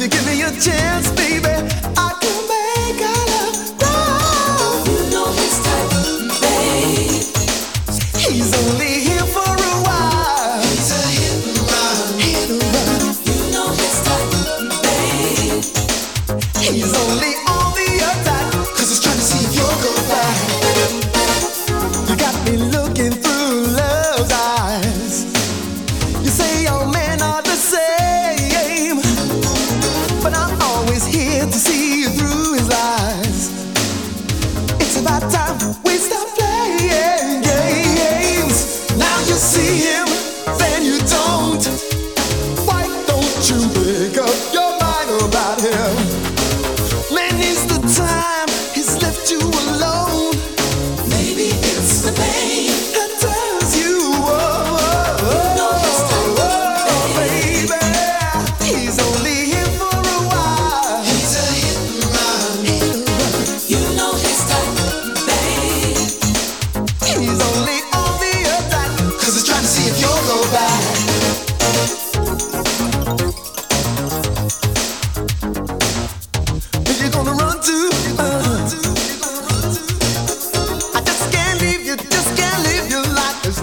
If you give me a chance, baby. está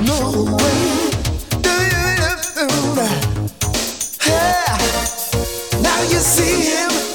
Now you see him.